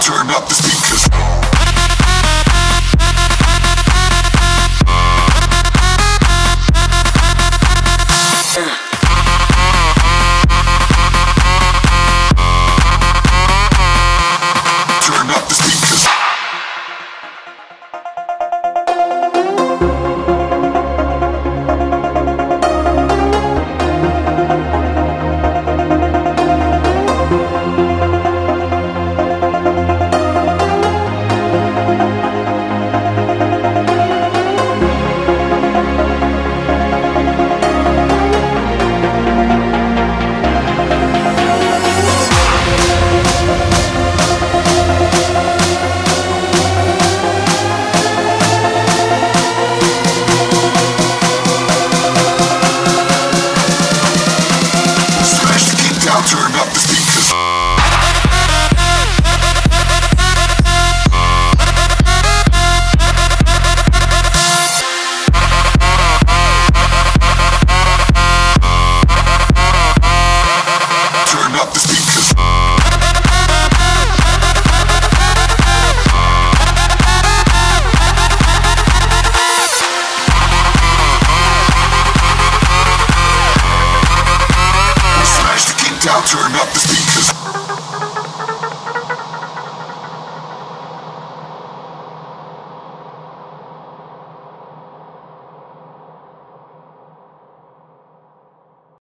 Turn up the. down, turn up the speakers.